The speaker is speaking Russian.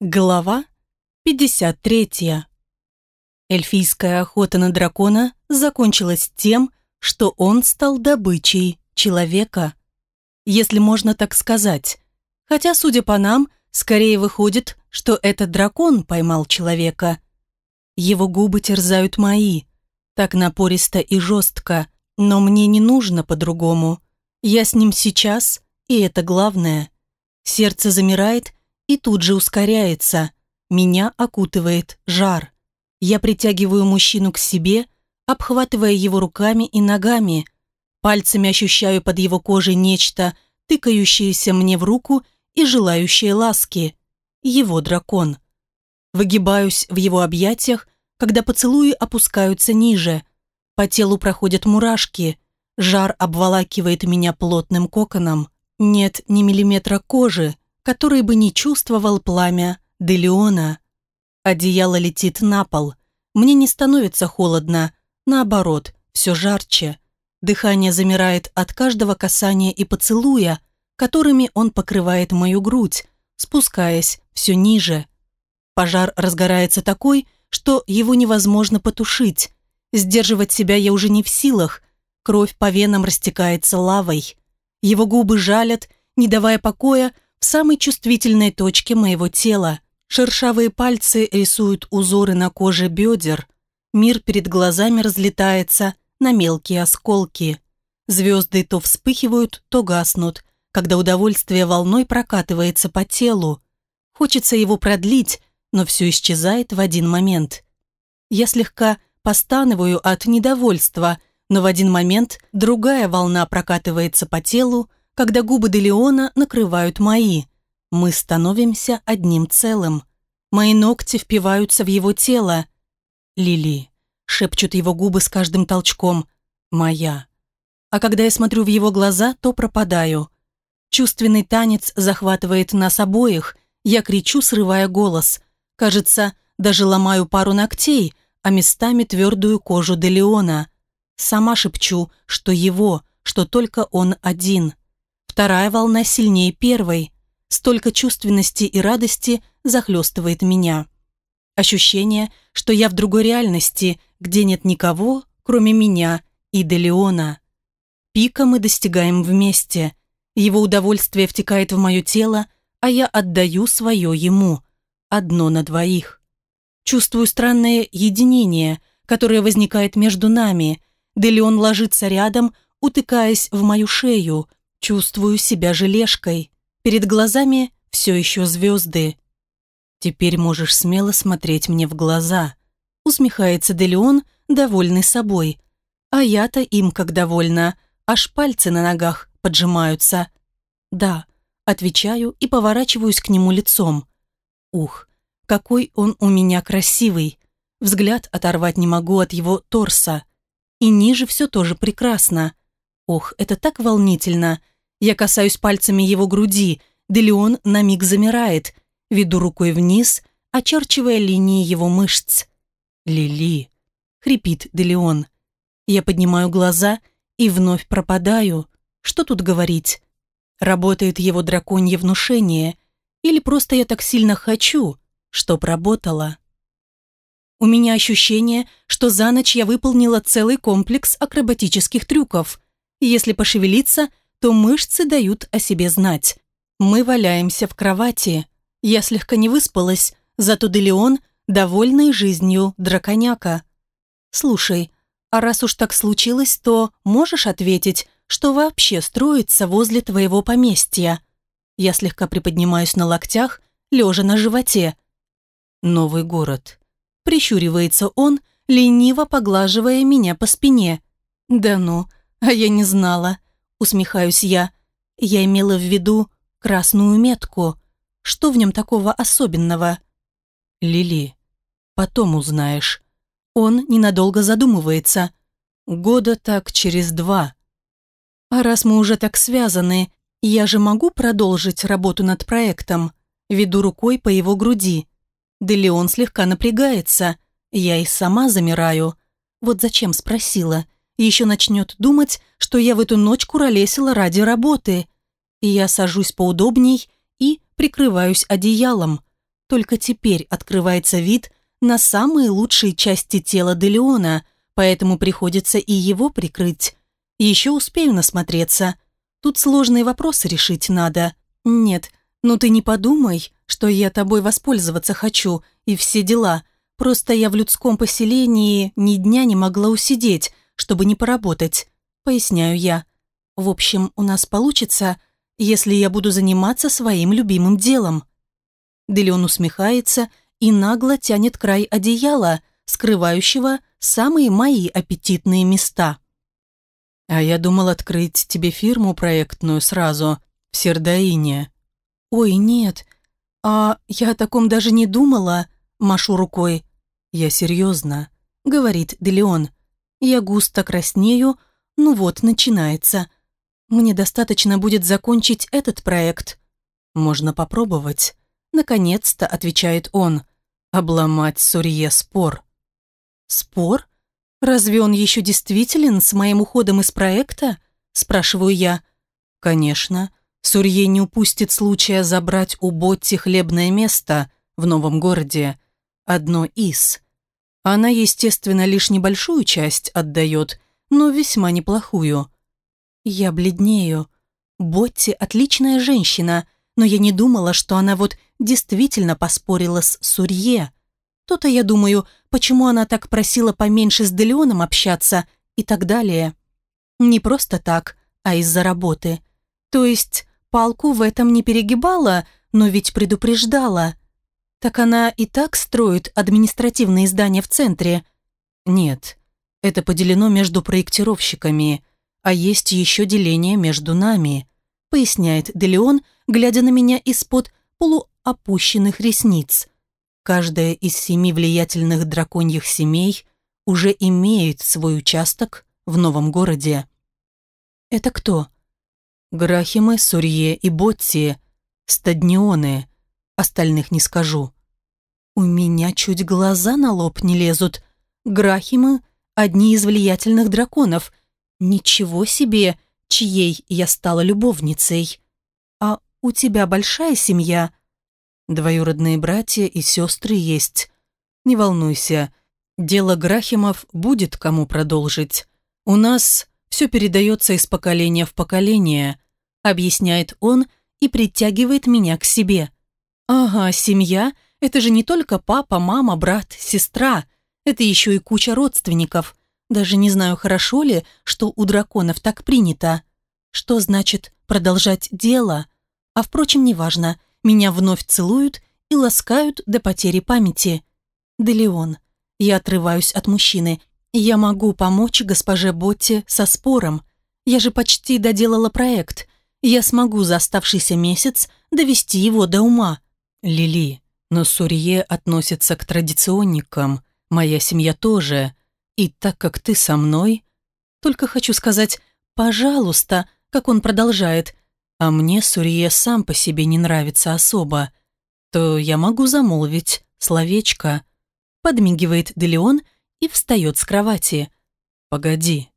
Глава 53. Эльфийская охота на дракона закончилась тем, что он стал добычей человека. Если можно так сказать. Хотя, судя по нам, скорее выходит, что этот дракон поймал человека. Его губы терзают мои. Так напористо и жестко, но мне не нужно по-другому. Я с ним сейчас, и это главное. Сердце замирает, и тут же ускоряется. Меня окутывает жар. Я притягиваю мужчину к себе, обхватывая его руками и ногами. Пальцами ощущаю под его кожей нечто, тыкающееся мне в руку и желающее ласки. Его дракон. Выгибаюсь в его объятиях, когда поцелуи опускаются ниже. По телу проходят мурашки. Жар обволакивает меня плотным коконом. Нет ни миллиметра кожи, который бы не чувствовал пламя Делеона. А одеяло летит на пол. Мне не становится холодно, наоборот, все жарче. Дыхание замирает от каждого касания и поцелуя, которыми он покрывает мою грудь, спускаясь все ниже. Пожар разгорается такой, что его невозможно потушить. Сдерживать себя я уже не в силах. Кровь по венам растекается лавой. Его губы жалят, не давая покоя, самой чувствительной точке моего тела. Шершавые пальцы рисуют узоры на коже бедер. Мир перед глазами разлетается на мелкие осколки. Звезды то вспыхивают, то гаснут, когда удовольствие волной прокатывается по телу. Хочется его продлить, но все исчезает в один момент. Я слегка постанываю от недовольства, но в один момент другая волна прокатывается по телу, когда губы Делеона накрывают мои. Мы становимся одним целым. Мои ногти впиваются в его тело. «Лили», — шепчут его губы с каждым толчком, — «моя». А когда я смотрю в его глаза, то пропадаю. Чувственный танец захватывает нас обоих. Я кричу, срывая голос. Кажется, даже ломаю пару ногтей, а местами твердую кожу Делеона. Сама шепчу, что его, что только он один — Вторая волна сильнее первой. Столько чувственности и радости захлестывает меня. Ощущение, что я в другой реальности, где нет никого, кроме меня и Делеона. Пика мы достигаем вместе. Его удовольствие втекает в мое тело, а я отдаю свое ему. Одно на двоих. Чувствую странное единение, которое возникает между нами. Делеон ложится рядом, утыкаясь в мою шею – Чувствую себя желешкой. Перед глазами все еще звезды. Теперь можешь смело смотреть мне в глаза. Усмехается Делеон, довольный собой. А я-то им как довольна. Аж пальцы на ногах поджимаются. Да, отвечаю и поворачиваюсь к нему лицом. Ух, какой он у меня красивый. Взгляд оторвать не могу от его торса. И ниже все тоже прекрасно. Ох, это так волнительно. Я касаюсь пальцами его груди, да на миг замирает, веду рукой вниз, очерчивая линии его мышц. «Лили!» — хрипит Делеон. Я поднимаю глаза и вновь пропадаю. Что тут говорить? Работает его драконье внушение, или просто я так сильно хочу, что проработала. У меня ощущение, что за ночь я выполнила целый комплекс акробатических трюков. Если пошевелиться — то мышцы дают о себе знать. Мы валяемся в кровати. Я слегка не выспалась, зато Делеон довольный жизнью драконяка. Слушай, а раз уж так случилось, то можешь ответить, что вообще строится возле твоего поместья? Я слегка приподнимаюсь на локтях, лежа на животе. Новый город. Прищуривается он, лениво поглаживая меня по спине. Да ну, а я не знала. Усмехаюсь я. Я имела в виду красную метку. Что в нем такого особенного? Лили, потом узнаешь. Он ненадолго задумывается. Года так через два. А раз мы уже так связаны, я же могу продолжить работу над проектом. Веду рукой по его груди. Да он слегка напрягается. Я и сама замираю. Вот зачем спросила и еще начнет думать, что я в эту ночь куролесила ради работы. И я сажусь поудобней и прикрываюсь одеялом. Только теперь открывается вид на самые лучшие части тела Делеона, поэтому приходится и его прикрыть. Еще успею насмотреться. Тут сложные вопросы решить надо. Нет, ну ты не подумай, что я тобой воспользоваться хочу и все дела. Просто я в людском поселении ни дня не могла усидеть, чтобы не поработать, поясняю я. В общем, у нас получится, если я буду заниматься своим любимым делом. Делион усмехается и нагло тянет край одеяла, скрывающего самые мои аппетитные места. А я думал открыть тебе фирму проектную сразу, в Сердаине. Ой, нет, а я о таком даже не думала, машу рукой. Я серьезно, говорит Делион. Я густо краснею, ну вот, начинается. Мне достаточно будет закончить этот проект. Можно попробовать. Наконец-то, отвечает он. Обломать Сурье спор. Спор? Разве он еще действителен с моим уходом из проекта? Спрашиваю я. Конечно. Сурье не упустит случая забрать у Ботти хлебное место в новом городе. Одно из. Она, естественно, лишь небольшую часть отдает, но весьма неплохую. Я бледнею. Ботти отличная женщина, но я не думала, что она вот действительно поспорила с Сурье. То-то я думаю, почему она так просила поменьше с Делеоном общаться и так далее. Не просто так, а из-за работы. То есть палку в этом не перегибала, но ведь предупреждала. Так она и так строит административные здания в центре? Нет, это поделено между проектировщиками, а есть еще деление между нами, поясняет Делеон, глядя на меня из-под полуопущенных ресниц. Каждая из семи влиятельных драконьих семей уже имеет свой участок в новом городе. Это кто? Грахимы, Сурье и Ботти, Стаднионы. Остальных не скажу. У меня чуть глаза на лоб не лезут. Грахимы — одни из влиятельных драконов. Ничего себе, чьей я стала любовницей. А у тебя большая семья? Двоюродные братья и сестры есть. Не волнуйся, дело Грахимов будет кому продолжить. У нас все передается из поколения в поколение, объясняет он и притягивает меня к себе. Ага, семья — это же не только папа, мама, брат, сестра. Это еще и куча родственников. Даже не знаю, хорошо ли, что у драконов так принято. Что значит «продолжать дело»? А впрочем, неважно. Меня вновь целуют и ласкают до потери памяти. Делеон. Я отрываюсь от мужчины. Я могу помочь госпоже Ботте со спором. Я же почти доделала проект. Я смогу за оставшийся месяц довести его до ума. Лили. Но Сурье относится к традиционникам, моя семья тоже. И так как ты со мной... Только хочу сказать «пожалуйста», как он продолжает, а мне Сурье сам по себе не нравится особо, то я могу замолвить словечко. Подмигивает Делеон и встает с кровати. «Погоди,